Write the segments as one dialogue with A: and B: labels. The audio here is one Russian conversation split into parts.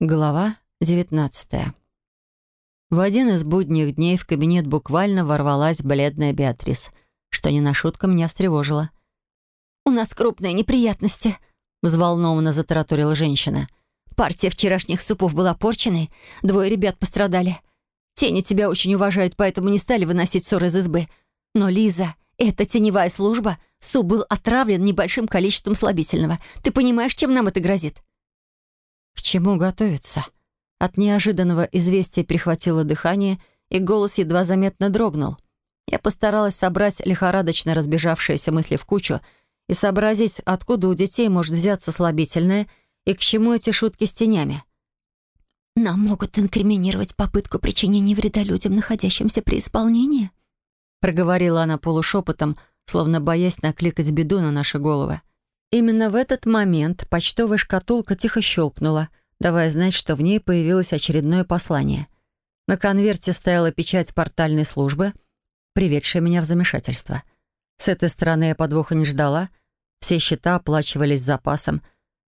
A: Глава 19 В один из будних дней в кабинет буквально ворвалась бледная Беатрис, что не на шутку меня встревожило.
B: «У нас крупные неприятности», — взволнованно затараторила женщина. «Партия вчерашних супов была порченной, двое ребят пострадали. Тени тебя очень уважают, поэтому не стали выносить ссор из избы. Но, Лиза, это теневая служба. Суп был отравлен небольшим количеством слабительного. Ты понимаешь, чем нам это грозит?»
A: Чему готовиться? От неожиданного известия прихватило дыхание, и голос едва заметно дрогнул. Я постаралась собрать лихорадочно разбежавшиеся мысли в кучу и сообразить, откуда у детей может взяться слабительное и к чему эти шутки с тенями.
B: «Нам могут инкриминировать попытку причинения вреда людям, находящимся при исполнении»,
A: проговорила она полушепотом, словно боясь накликать беду на наши головы. Именно в этот момент почтовая шкатулка тихо щелкнула, давая знать, что в ней появилось очередное послание. На конверте стояла печать портальной службы, приведшая меня в замешательство. С этой стороны я подвоха не ждала. Все счета оплачивались запасом,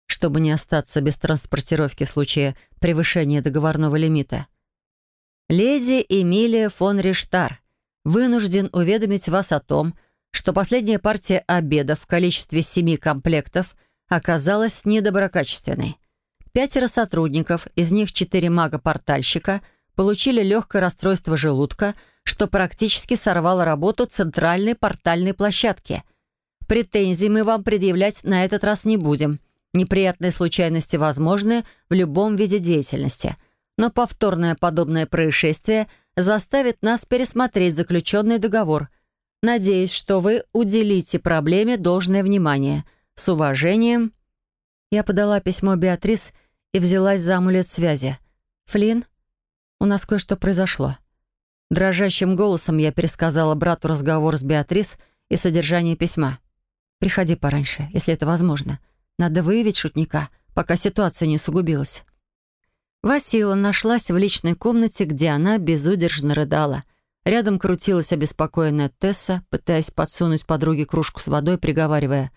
A: чтобы не остаться без транспортировки в случае превышения договорного лимита. «Леди Эмилия фон Риштар вынужден уведомить вас о том, что последняя партия обедов в количестве семи комплектов оказалась недоброкачественной. Пятеро сотрудников, из них четыре мага-портальщика, получили легкое расстройство желудка, что практически сорвало работу центральной портальной площадки. Претензий мы вам предъявлять на этот раз не будем. Неприятные случайности возможны в любом виде деятельности. Но повторное подобное происшествие заставит нас пересмотреть заключенный договор – Надеюсь, что вы уделите проблеме должное внимание. С уважением...» Я подала письмо Беатрис и взялась за амулет связи. «Флинн, у нас кое-что произошло». Дрожащим голосом я пересказала брату разговор с Беатрис и содержание письма. «Приходи пораньше, если это возможно. Надо выявить шутника, пока ситуация не усугубилась». Васила нашлась в личной комнате, где она безудержно рыдала — Рядом крутилась обеспокоенная Тесса, пытаясь подсунуть подруге кружку с водой, приговаривая.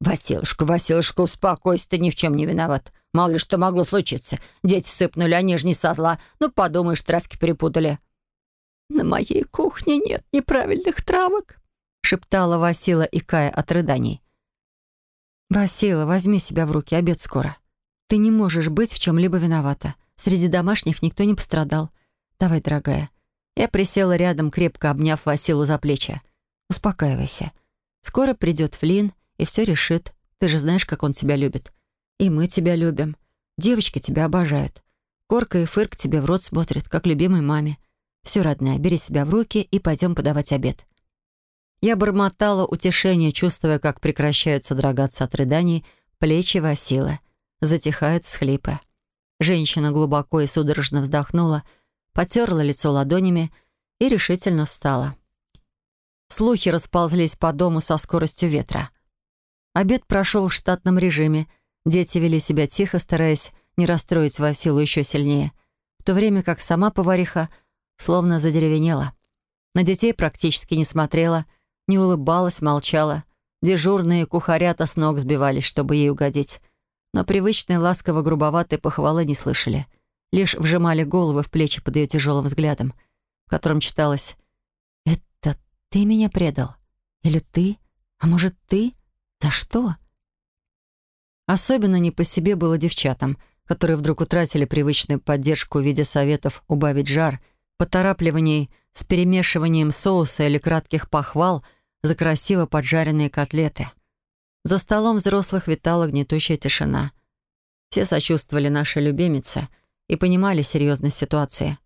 A: «Василушка, Василушка, успокойся, ты ни в чем не виноват. Мало ли что могло случиться. Дети сыпнули, они же не со зла. Ну, подумаешь, травки перепутали».
B: «На моей кухне нет неправильных травок», —
A: шептала Васила, икая от рыданий. «Васила, возьми себя в руки, обед скоро. Ты не можешь быть в чем-либо виновата. Среди домашних никто не пострадал. Давай, дорогая, я присела рядом, крепко обняв Василу за плечи. «Успокаивайся. Скоро придет Флинн и все решит. Ты же знаешь, как он тебя любит. И мы тебя любим. Девочки тебя обожают. Корка и Фырк тебе в рот смотрят, как любимой маме. Все, родная, бери себя в руки и пойдем подавать обед». Я бормотала утешение, чувствуя, как прекращаются дрогаться от рыданий плечи Василы. Затихают схлипы. Женщина глубоко и судорожно вздохнула — потерла лицо ладонями и решительно встала. Слухи расползлись по дому со скоростью ветра. Обед прошел в штатном режиме. Дети вели себя тихо, стараясь не расстроить Василу еще сильнее, в то время как сама повариха словно задеревенела. На детей практически не смотрела, не улыбалась, молчала. Дежурные кухарята с ног сбивались, чтобы ей угодить. Но привычные ласково-грубоватые похвалы не слышали — лишь вжимали головы в плечи под ее тяжелым взглядом, в котором читалось «Это ты меня предал? Или ты? А может, ты? За что?» Особенно не по себе было девчатам, которые вдруг утратили привычную поддержку в виде советов убавить жар, поторапливаний с перемешиванием соуса или кратких похвал за красиво поджаренные котлеты. За столом взрослых витала гнетущая тишина. Все сочувствовали нашей любимице — и понимали серьезность ситуации.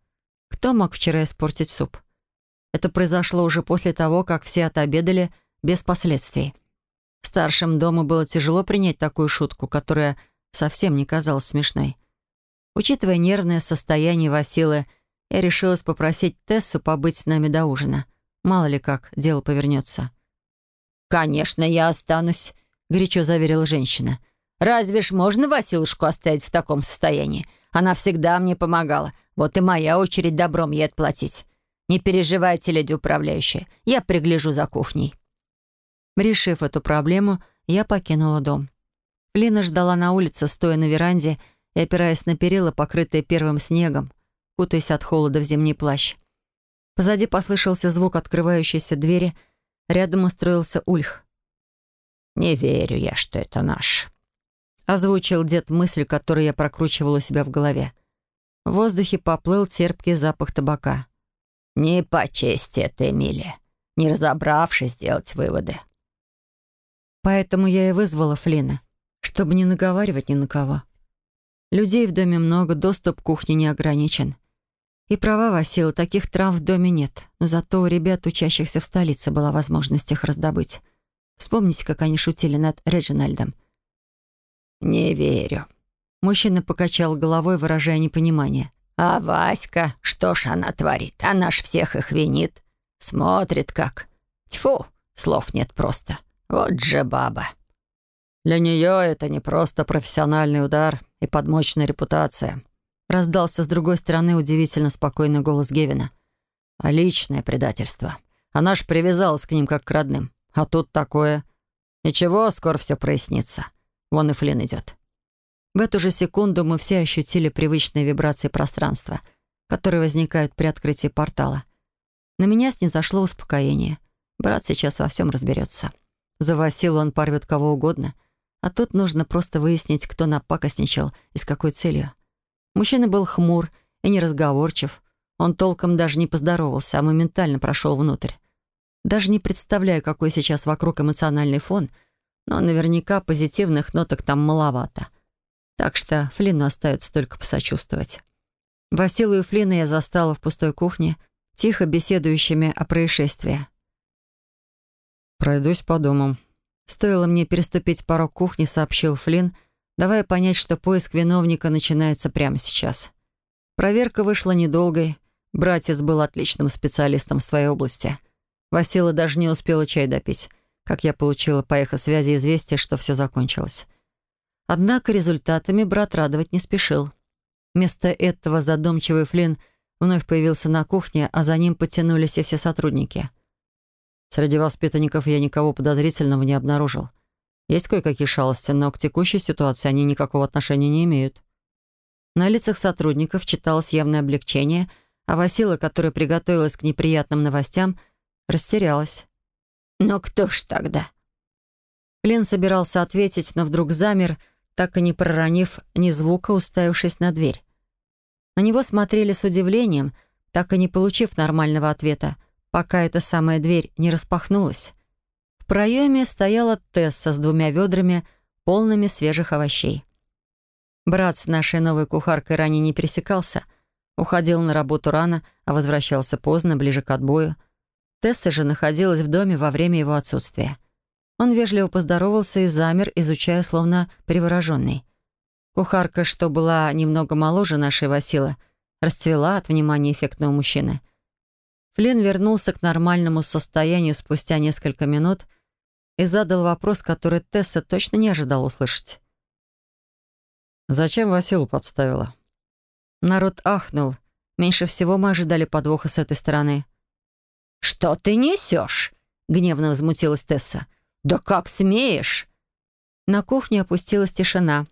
A: Кто мог вчера испортить суп? Это произошло уже после того, как все отобедали без последствий. Старшим дома было тяжело принять такую шутку, которая совсем не казалась смешной. Учитывая нервное состояние Василы, я решилась попросить Тессу побыть с нами до ужина. Мало ли как дело повернется.
B: «Конечно, я останусь», — горячо заверила женщина. «Разве ж можно Василушку оставить в таком состоянии? Она всегда мне помогала. Вот и моя очередь добром ей отплатить. Не переживайте, леди управляющая, я пригляжу за кухней».
A: Решив эту проблему, я покинула дом. Лина ждала на улице, стоя на веранде и опираясь на перила, покрытые первым снегом, кутаясь от холода в зимний плащ. Позади послышался звук открывающейся двери, рядом устроился Ульх.
B: «Не верю я, что это наш», —
A: озвучил дед мысль, которую я прокручивала у себя в голове. В воздухе поплыл терпкий запах табака.
B: «Не по чести это, Эмилия. Не разобравшись, сделать выводы».
A: Поэтому я и вызвала Флина, чтобы не наговаривать ни на кого. Людей в доме много, доступ к кухне не ограничен. И права Васила, таких трав в доме нет, но зато у ребят, учащихся в столице, была возможность их раздобыть. Вспомните, как они шутили над Реджинальдом.
B: «Не верю».
A: Мужчина покачал головой, выражая непонимание.
B: «А Васька, что ж она творит? Она ж всех их винит. Смотрит как. Тьфу, слов нет просто. Вот же баба».
A: «Для нее это не просто профессиональный удар и подмочная репутация», раздался с другой стороны удивительно спокойный голос Гевина. «А личное предательство. Она ж привязалась к ним как к родным. А тут такое. Ничего, скоро все прояснится. Вон и Флин идет. В эту же секунду мы все ощутили привычные вибрации пространства, которые возникают при открытии портала. На меня снизошло успокоение. Брат сейчас во всем разберется. За Василу он порвет кого угодно. А тут нужно просто выяснить, кто напакостничал и с какой целью. Мужчина был хмур и неразговорчив. Он толком даже не поздоровался, а моментально прошел внутрь. Даже не представляю, какой сейчас вокруг эмоциональный фон, но наверняка позитивных ноток там маловато. Так что Флину остается только посочувствовать. Василу и Флина я застала в пустой кухне, тихо беседующими о происшествии. «Пройдусь по дому». Стоило мне переступить порог кухни, сообщил Флин, давая понять, что поиск виновника начинается прямо сейчас. Проверка вышла недолгой. Братец был отличным специалистом в своей области — Васила даже не успела чай допить, как я получила по эхосвязи известие, что все закончилось. Однако результатами брат радовать не спешил. Вместо этого задумчивый Флинн вновь появился на кухне, а за ним потянулись и все сотрудники. Среди воспитанников я никого подозрительного не обнаружил. Есть кое-какие шалости, но к текущей ситуации они никакого отношения не имеют. На лицах сотрудников читалось явное облегчение, а Васила, которая приготовилась к неприятным новостям, — Растерялась.
B: «Но кто ж тогда?»
A: Клин собирался ответить, но вдруг замер, так и не проронив ни звука, уставившись на дверь. На него смотрели с удивлением, так и не получив нормального ответа, пока эта самая дверь не распахнулась. В проеме стояла Тесса с двумя ведрами, полными свежих овощей. Брат с нашей новой кухаркой ранее не пересекался, уходил на работу рано, а возвращался поздно, ближе к отбою — Тесса же находилась в доме во время его отсутствия. Он вежливо поздоровался и замер, изучая словно привороженный. Кухарка, что была немного моложе нашей Васила, расцвела от внимания эффектного мужчины. Флинн вернулся к нормальному состоянию спустя несколько минут и задал вопрос, который Тесса точно не ожидал услышать. «Зачем Василу подставила?» Народ ахнул. Меньше всего мы ожидали подвоха с этой стороны.
B: «Что ты несешь?» — гневно возмутилась Тесса. «Да как смеешь?»
A: На кухне опустилась тишина.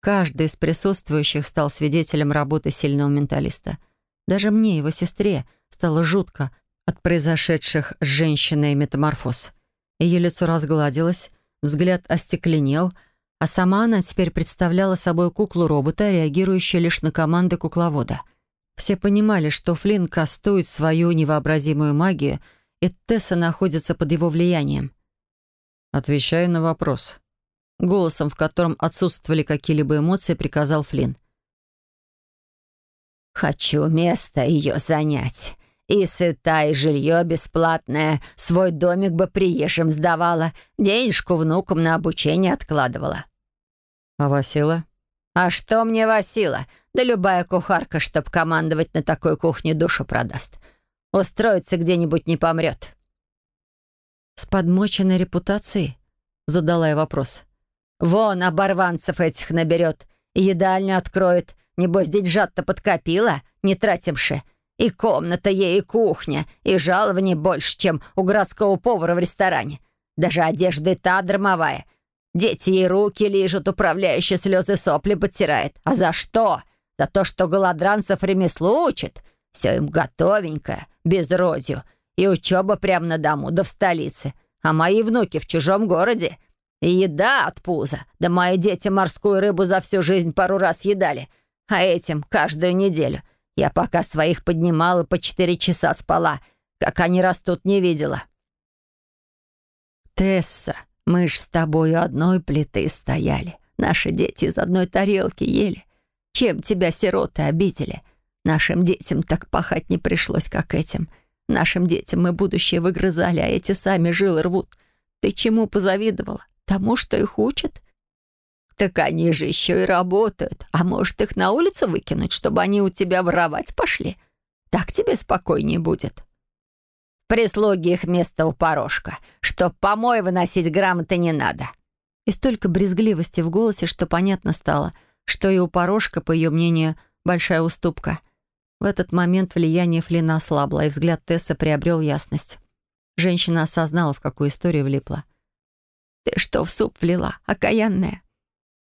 A: Каждый из присутствующих стал свидетелем работы сильного менталиста. Даже мне, его сестре, стало жутко от произошедших с женщиной метаморфоз. Ее лицо разгладилось, взгляд остекленел, а сама она теперь представляла собой куклу-робота, реагирующую лишь на команды кукловода — все понимали, что Флинн кастует свою невообразимую магию, и Тесса находится под его влиянием. «Отвечаю на вопрос». Голосом, в котором отсутствовали какие-либо эмоции, приказал Флинн.
B: «Хочу место ее занять. И сыта, и жилье бесплатное. Свой домик бы приезжим сдавала. Денежку внукам на обучение откладывала».
A: «А Васила?»
B: «А что мне Васила? Да любая кухарка, чтоб командовать на такой кухне, душу продаст. Устроиться где-нибудь не помрет».
A: «С подмоченной репутацией?» — задала я вопрос.
B: «Вон, оборванцев этих наберет, и едальню откроет. Небось, деньжат-то подкопила, не тратимши. И комната ей, и кухня, и жалование больше, чем у городского повара в ресторане. Даже одежда и та драмовая. Дети ей руки лижут, управляющие слезы сопли подтирает. А за что? За то, что голодранцев ремеслу учит. Все им готовенькое, без родью. И учеба прямо на дому, да в столице. А мои внуки в чужом городе. И еда от пуза. Да мои дети морскую рыбу за всю жизнь пару раз едали. А этим каждую неделю. Я пока своих поднимала, по четыре часа спала. Как они растут, не видела. Тесса, мы ж с тобой одной плиты стояли. Наши дети из одной тарелки ели. Чем тебя сироты обидели? Нашим детям так пахать не пришлось, как этим. Нашим детям мы будущее выгрызали, а эти сами жилы рвут. Ты чему позавидовала? Тому, что их учат? Так они же еще и работают. А может, их на улицу выкинуть, чтобы они у тебя воровать пошли? Так тебе спокойнее будет. Прислуги их место у порожка. Чтоб помой выносить грамоты не надо. И столько брезгливости в голосе, что понятно стало, что и у порожка, по ее мнению, большая уступка. В этот момент влияние Флина ослабло, и взгляд Тесса приобрел ясность. Женщина осознала, в какую историю влипла. «Ты что в суп влила, окаянная?»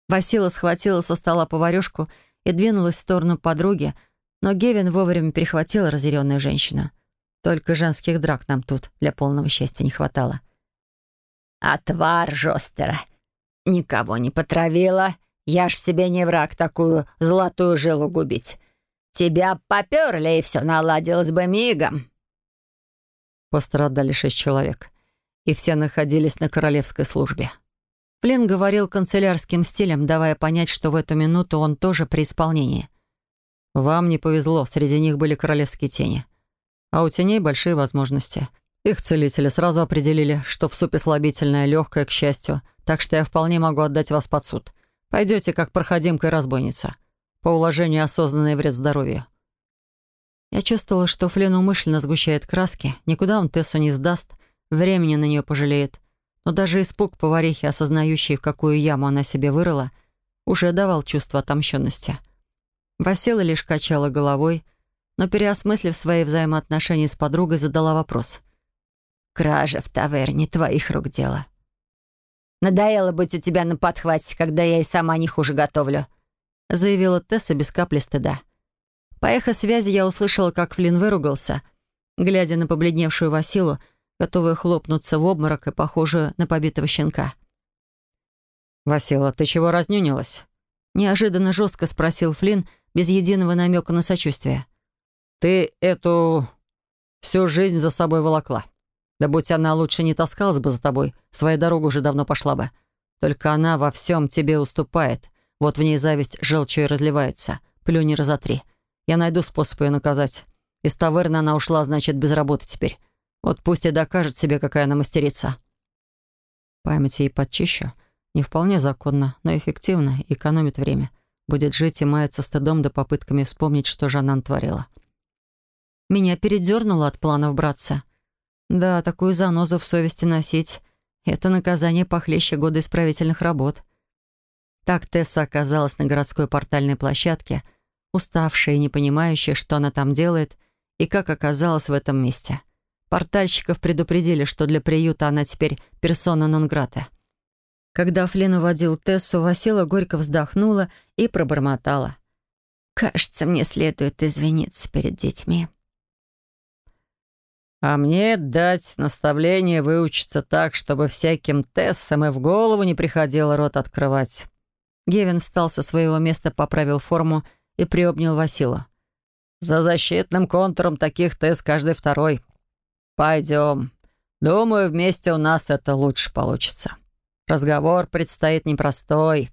B: Васила схватила со стола поварёшку и двинулась в сторону подруги, но Гевин вовремя перехватила разъяренную женщину. Только женских драк нам тут для полного счастья не хватало. «Отвар жестера. Никого не потравила. Я ж себе не враг такую золотую жилу губить. Тебя поперли, и все наладилось бы мигом».
A: Пострадали шесть человек, и все находились на королевской службе. Флинн говорил канцелярским стилем, давая понять, что в эту минуту он тоже при исполнении. «Вам не повезло, среди них были королевские тени. А у теней большие возможности. Их целители сразу определили, что в супе слабительное, легкое, к счастью, так что я вполне могу отдать вас под суд. Пойдете как проходимка и разбойница. По уложению осознанный вред здоровью». Я чувствовала, что Флин умышленно сгущает краски. Никуда он Тессу не сдаст, времени на нее пожалеет. Но даже испуг поварихи, осознающей, какую яму она себе вырыла, уже давал чувство отомщенности. Васила лишь качала головой, но, переосмыслив свои взаимоотношения с подругой, задала вопрос. «Кража в таверне твоих рук дело».
B: «Надоело быть у тебя на подхвате, когда я и сама не хуже готовлю», заявила Тесса без капли стыда. По эхо связи я услышала, как Флинн выругался, глядя на побледневшую Василу, готовую хлопнуться в обморок и похожую на побитого щенка.
A: «Васила, ты чего разнюнилась?»
B: Неожиданно жестко спросил Флинн, без единого намека на сочувствие.
A: Ты эту всю жизнь за собой волокла. Да будь она лучше не таскалась бы за тобой, своя дорога уже давно пошла бы. Только она во всем тебе уступает. Вот в ней зависть желчью разливается. Плюни разотри. Я найду способ ее наказать. Из таверны она ушла, значит, без работы теперь. Вот пусть и докажет себе, какая она мастерица. Память ей подчищу. Не вполне законно, но эффективно и экономит время. Будет жить и маяться стыдом да попытками вспомнить, что же она натворила.
B: Меня передернуло от планов браться. Да, такую занозу в совести носить — это наказание похлеще года исправительных работ. Так Тесса оказалась на городской портальной площадке, уставшая и не понимающая, что она там делает и как оказалась в этом месте. Портальщиков предупредили, что для приюта она теперь персона нон-грата. Когда Флин уводил Тессу, Васила горько вздохнула и пробормотала. «Кажется, мне следует извиниться перед детьми».
A: А мне дать наставление выучиться так, чтобы всяким тессам и в голову не приходило рот открывать.
B: Гевин встал со своего места, поправил форму и приобнял Васила.
A: «За защитным контуром таких тесс каждый второй. Пойдем. Думаю, вместе у нас это лучше получится. Разговор предстоит непростой».